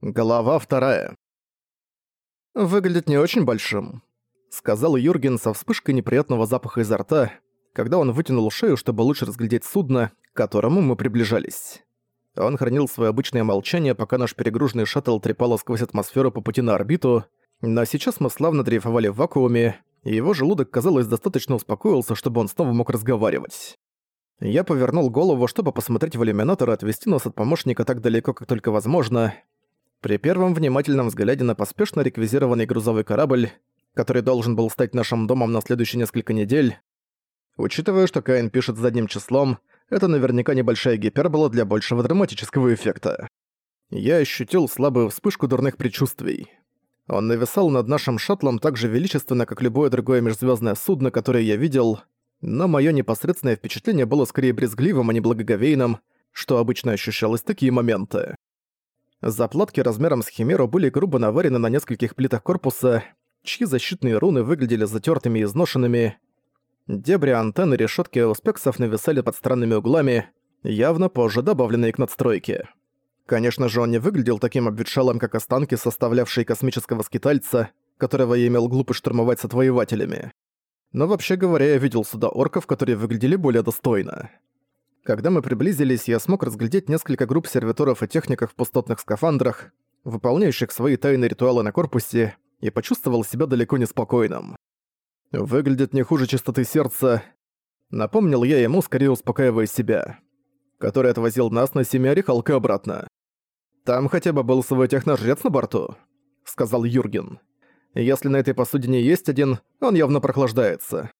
Глава вторая. «Выглядит не очень большим», — сказал Юрген со вспышкой неприятного запаха изо рта, когда он вытянул шею, чтобы лучше разглядеть судно, к которому мы приближались. Он хранил свое обычное молчание, пока наш перегруженный шаттл трепало сквозь атмосферу по пути на орбиту, но сейчас мы славно дрейфовали в вакууме, и его желудок, казалось, достаточно успокоился, чтобы он снова мог разговаривать. Я повернул голову, чтобы посмотреть в иллюминатор и отвести нас от помощника так далеко, как только возможно, при первом внимательном взгляде на поспешно реквизированный грузовой корабль, который должен был стать нашим домом на следующие несколько недель, учитывая, что Каин пишет задним числом, это наверняка небольшая гипербола для большего драматического эффекта. Я ощутил слабую вспышку дурных предчувствий. Он нависал над нашим шаттлом так же величественно, как любое другое межзвездное судно, которое я видел, но мое непосредственное впечатление было скорее брезгливым, а не благоговейным, что обычно ощущалось в такие моменты. Заплатки размером с химеру были грубо наварены на нескольких плитах корпуса, чьи защитные руны выглядели затертыми и изношенными. Дебри антенны решетки ауспексов нависали под странными углами, явно позже добавленные к надстройке. Конечно же, он не выглядел таким обветшалым, как останки, составлявшие космического скитальца, которого я имел глупость штурмовать с отвоевателями. Но вообще говоря, я видел суда орков, которые выглядели более достойно. Когда мы приблизились, я смог разглядеть несколько групп сервиторов и техников в пустотных скафандрах, выполняющих свои тайные ритуалы на корпусе, и почувствовал себя далеко неспокойным. «Выглядит не хуже чистоты сердца», — напомнил я ему, скорее успокаивая себя, который отвозил нас на семяре Халка обратно. «Там хотя бы был свой техножрец на борту», — сказал Юрген. «Если на этой посудине есть один, он явно прохлаждается».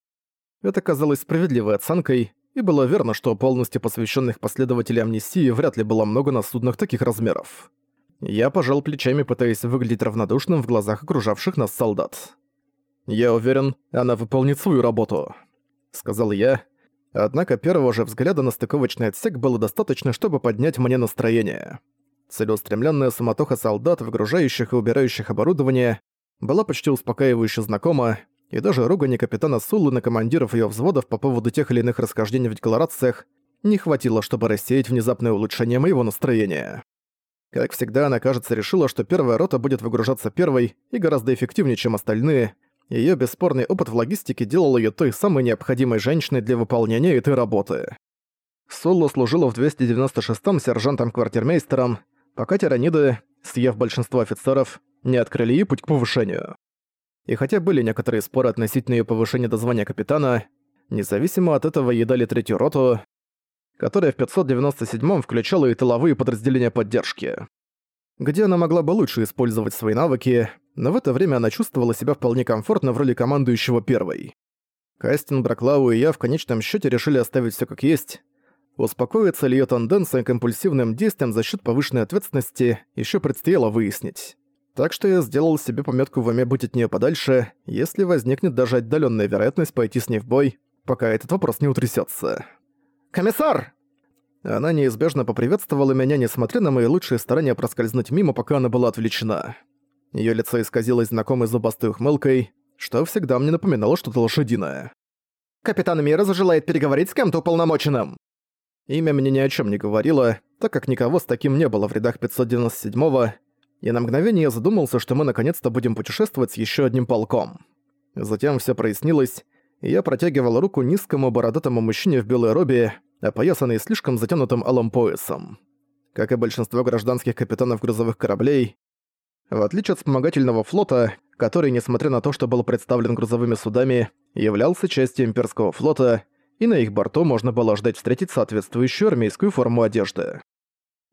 Это казалось справедливой оценкой, и было верно, что полностью посвященных последователей амнистии вряд ли было много на суднах таких размеров. Я пожал плечами, пытаясь выглядеть равнодушным в глазах окружавших нас солдат. «Я уверен, она выполнит свою работу», — сказал я. Однако первого же взгляда на стыковочный отсек было достаточно, чтобы поднять мне настроение. Целеустремленная суматоха солдат, выгружающих и убирающих оборудование, была почти успокаивающе знакома, и даже ругани капитана Суллы на командиров ее взводов по поводу тех или иных расхождений в декларациях не хватило, чтобы рассеять внезапное улучшение моего настроения. Как всегда, она, кажется, решила, что первая рота будет выгружаться первой и гораздо эффективнее, чем остальные. Её бесспорный опыт в логистике делал её той самой необходимой женщиной для выполнения этой работы. Соло служила в 296-м сержантом-квартирмейстером, пока тираниды, съев большинство офицеров, не открыли ей путь к повышению. И хотя были некоторые споры относительно её повышения до звания капитана, независимо от этого ей дали третью роту, которая в 597-м включала и тыловые подразделения поддержки. Где она могла бы лучше использовать свои навыки, но в это время она чувствовала себя вполне комфортно в роли командующего первой. Кастин, Браклау и я в конечном счете решили оставить все как есть. Успокоится ли ее тенденция к импульсивным действиям за счет повышенной ответственности, еще предстояло выяснить. Так что я сделал себе пометку в уме быть от нее подальше, если возникнет даже отдаленная вероятность пойти с ней в бой, пока этот вопрос не утрясется. «Комиссар!» Она неизбежно поприветствовала меня, несмотря на мои лучшие старания проскользнуть мимо, пока она была отвлечена. Ее лицо исказилось знакомой зубастой ухмылкой, что всегда мне напоминало что-то лошадиное. «Капитан Мирос желает переговорить с кем-то уполномоченным!» Имя мне ни о чем не говорило, так как никого с таким не было в рядах 597-го, и на мгновение я задумался, что мы наконец-то будем путешествовать с еще одним полком. Затем все прояснилось, и я протягивал руку низкому бородатому мужчине в белой робе, опоясанной слишком затянутым алым поясом. Как и большинство гражданских капитанов грузовых кораблей, в отличие от вспомогательного флота, который, несмотря на то, что был представлен грузовыми судами, являлся частью имперского флота, и на их борту можно было ждать встретить соответствующую армейскую форму одежды.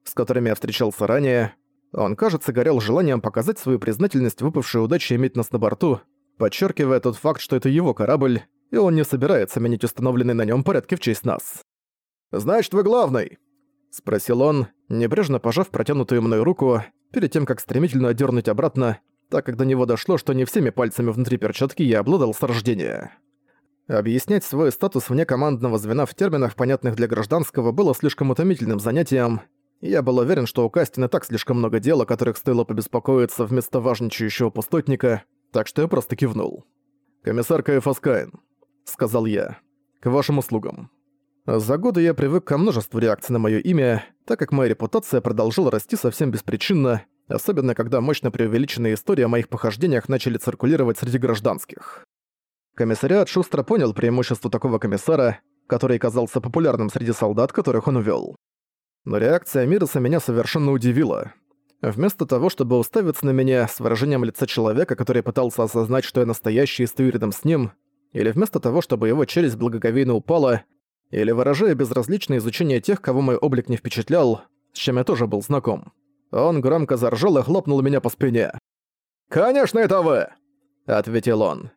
С которыми я встречался ранее, он, кажется, горел желанием показать свою признательность выпавшей удаче иметь нас на борту, подчеркивая тот факт, что это его корабль, и он не собирается менять установленные на нем порядки в честь нас. «Значит, вы главный?» — спросил он, небрежно пожав протянутую мной руку, перед тем, как стремительно отдернуть обратно, так как до него дошло, что не всеми пальцами внутри перчатки я обладал с рождения. Объяснять свой статус вне командного звена в терминах, понятных для гражданского, было слишком утомительным занятием, я был уверен, что у Кастина так слишком много дел, о которых стоило побеспокоиться вместо важничающего пустотника, так что я просто кивнул. «Комиссар Кайфаскайн», — сказал я, — «к вашим услугам». За годы я привык ко множеству реакций на моё имя, так как моя репутация продолжала расти совсем беспричинно, особенно когда мощно преувеличенные истории о моих похождениях начали циркулировать среди гражданских. Комиссариат шустро понял преимущество такого комиссара, который казался популярным среди солдат, которых он увёл. Но реакция Мироса меня совершенно удивила. Вместо того, чтобы уставиться на меня с выражением лица человека, который пытался осознать, что я настоящий и стою рядом с ним, или вместо того, чтобы его челюсть благоговейно упала, или выражая безразличное изучение тех, кого мой облик не впечатлял, с чем я тоже был знаком, он громко заржал и хлопнул меня по спине. «Конечно, это вы!» — ответил он.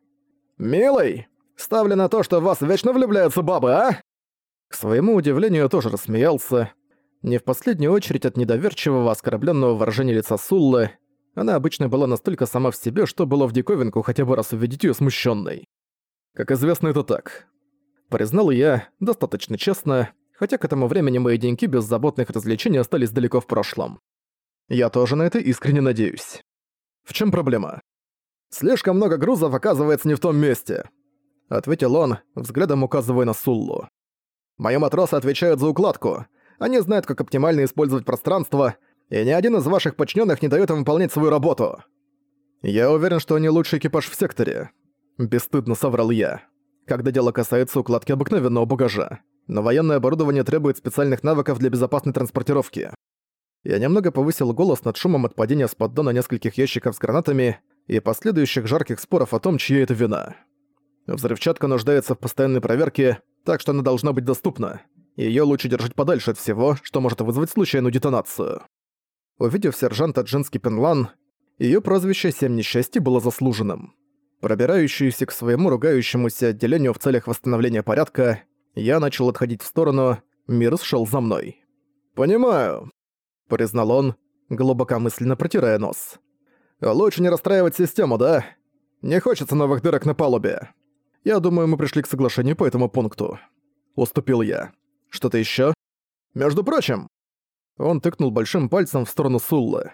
«Милый, ставлю на то, что в вас вечно влюбляются бабы, а?» К своему удивлению, я тоже рассмеялся. Не в последнюю очередь от недоверчивого, оскорбленного выражения лица Суллы. Она обычно была настолько сама в себе, что было в диковинку хотя бы раз увидеть ее смущенной. Как известно, это так. Признал я, достаточно честно, хотя к этому времени мои деньги беззаботных развлечений остались далеко в прошлом. Я тоже на это искренне надеюсь. В чем проблема? «Слишком много грузов оказывается не в том месте», — ответил он, взглядом указывая на Суллу. «Мои матросы отвечают за укладку. Они знают, как оптимально использовать пространство, и ни один из ваших подчиненных не дает им выполнять свою работу. Я уверен, что они лучший экипаж в секторе», — бесстыдно соврал я, когда дело касается укладки обыкновенного багажа. Но военное оборудование требует специальных навыков для безопасной транспортировки. Я немного повысил голос над шумом от падения с поддона нескольких ящиков с гранатами и последующих жарких споров о том, чья это вина. Взрывчатка нуждается в постоянной проверке, так что она должна быть доступна. Её лучше держать подальше от всего, что может вызвать случайную детонацию. Увидев сержанта Джински Пенлан, её прозвище «Семь несчастий» было заслуженным. Пробирающуюся к своему ругающемуся отделению в целях восстановления порядка, я начал отходить в сторону, мир шел за мной. «Понимаю», — признал он, глубокомысленно протирая нос. Лучше не расстраивать систему, да? Не хочется новых дырок на палубе. Я думаю, мы пришли к соглашению по этому пункту. Уступил я. Что-то ещё? Между прочим, он тыкнул большим пальцем в сторону Суллы.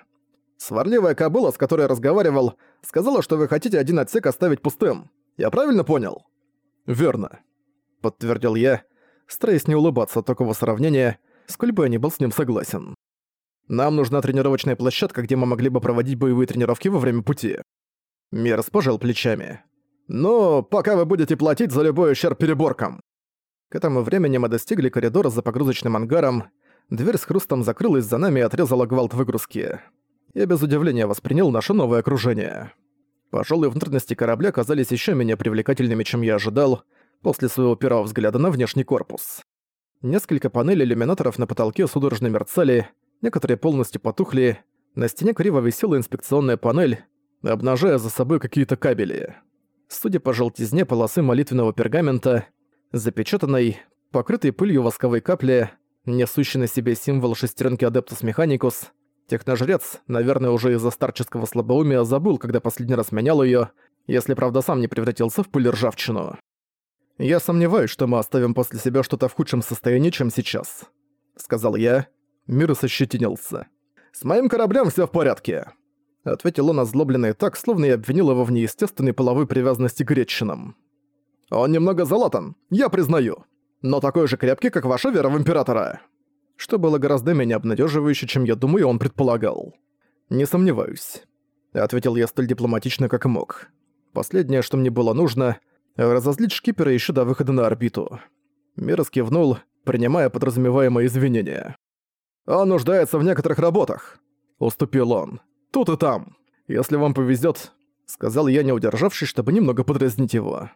Сварливая кобыла, с которой я разговаривал, сказала, что вы хотите один отсек оставить пустым. Я правильно понял? Верно, подтвердил я, стараясь не улыбаться от такого сравнения, сколь бы я не был с ним согласен. Нам нужна тренировочная площадка, где мы могли бы проводить боевые тренировки во время пути. Мирс пожал плечами. «Ну, пока вы будете платить за любой ущерб переборкам». К этому времени мы достигли коридора за погрузочным ангаром, дверь с хрустом закрылась за нами и отрезала гвалт выгрузки. Я без удивления воспринял наше новое окружение. Пожалуй, внутренности корабля казались еще менее привлекательными, чем я ожидал, после своего первого взгляда на внешний корпус. Несколько панелей иллюминаторов на потолке судорожно мерцали, некоторые полностью потухли, на стене криво висела инспекционная панель, обнажая за собой какие-то кабели. Судя по желтизне полосы молитвенного пергамента, запечатанной, покрытой пылью восковой капли, несущей на себе символ шестеренки Адептус Механикус, техножрец, наверное, уже из-за старческого слабоумия забыл, когда последний раз менял ее, если правда сам не превратился в пыль ржавчину. «Я сомневаюсь, что мы оставим после себя что-то в худшем состоянии, чем сейчас», — сказал я, Мирос ощетинился. «С моим кораблем все в порядке», — ответил он озлобленный так, словно я обвинил его в неестественной половой привязанности к гречинам. «Он немного залатан, я признаю, но такой же крепкий, как ваша вера в Императора». Что было гораздо менее обнадеживающе, чем я думаю, он предполагал. «Не сомневаюсь», — ответил я столь дипломатично, как мог. Последнее, что мне было нужно — разозлить шкипера еще до выхода на орбиту. Мирос кивнул, принимая подразумеваемые извинения. «Он нуждается в некоторых работах», — уступил он. «Тут и там. Если вам повезет, сказал я, не удержавшись, чтобы немного подразнить его.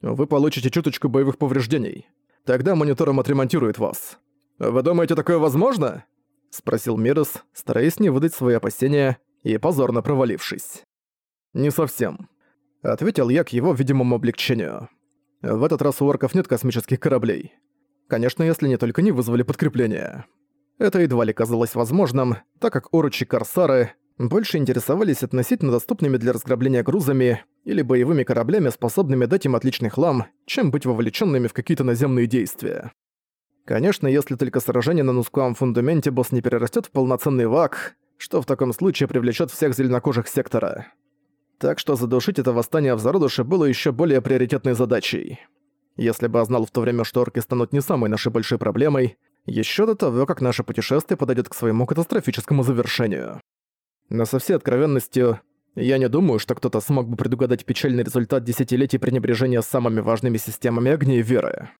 «Вы получите чуточку боевых повреждений. Тогда монитором отремонтирует вас». «Вы думаете, такое возможно?» — спросил Мирос, стараясь не выдать свои опасения и позорно провалившись. «Не совсем», — ответил я к его видимому облегчению. «В этот раз у орков нет космических кораблей. Конечно, если не только не вызвали подкрепление». Это едва ли казалось возможным, так как оручи-корсары больше интересовались относительно доступными для разграбления грузами или боевыми кораблями, способными дать им отличный хлам, чем быть вовлеченными в какие-то наземные действия. Конечно, если только сражение на Нускуам фундаменте босс не перерастет в полноценный вак, что в таком случае привлечет всех зеленокожих сектора. Так что задушить это восстание в зародыше было еще более приоритетной задачей. Если бы я знал в то время, что орки станут не самой нашей большой проблемой, еще до того, как наше путешествие подойдет к своему катастрофическому завершению. Но со всей откровенностью, я не думаю, что кто-то смог бы предугадать печальный результат десятилетий пренебрежения самыми важными системами огней веры.